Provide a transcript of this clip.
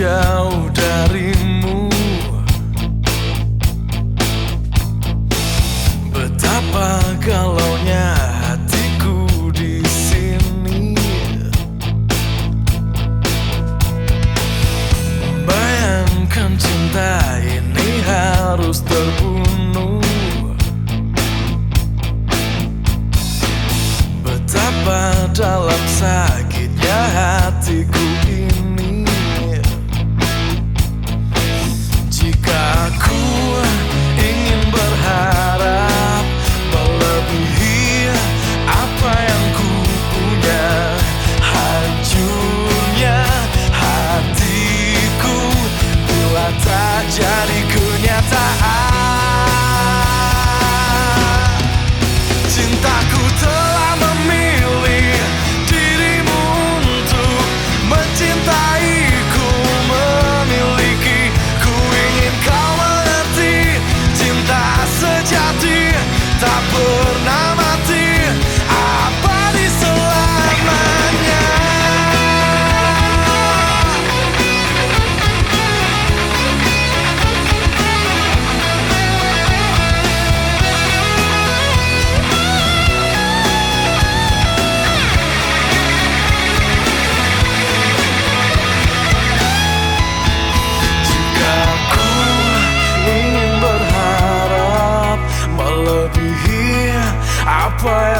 jauh darimu. Betapa galaunya hatiku di sini. Bayangkan cinta ini harus terbunuh. Betapa dalam sakit boy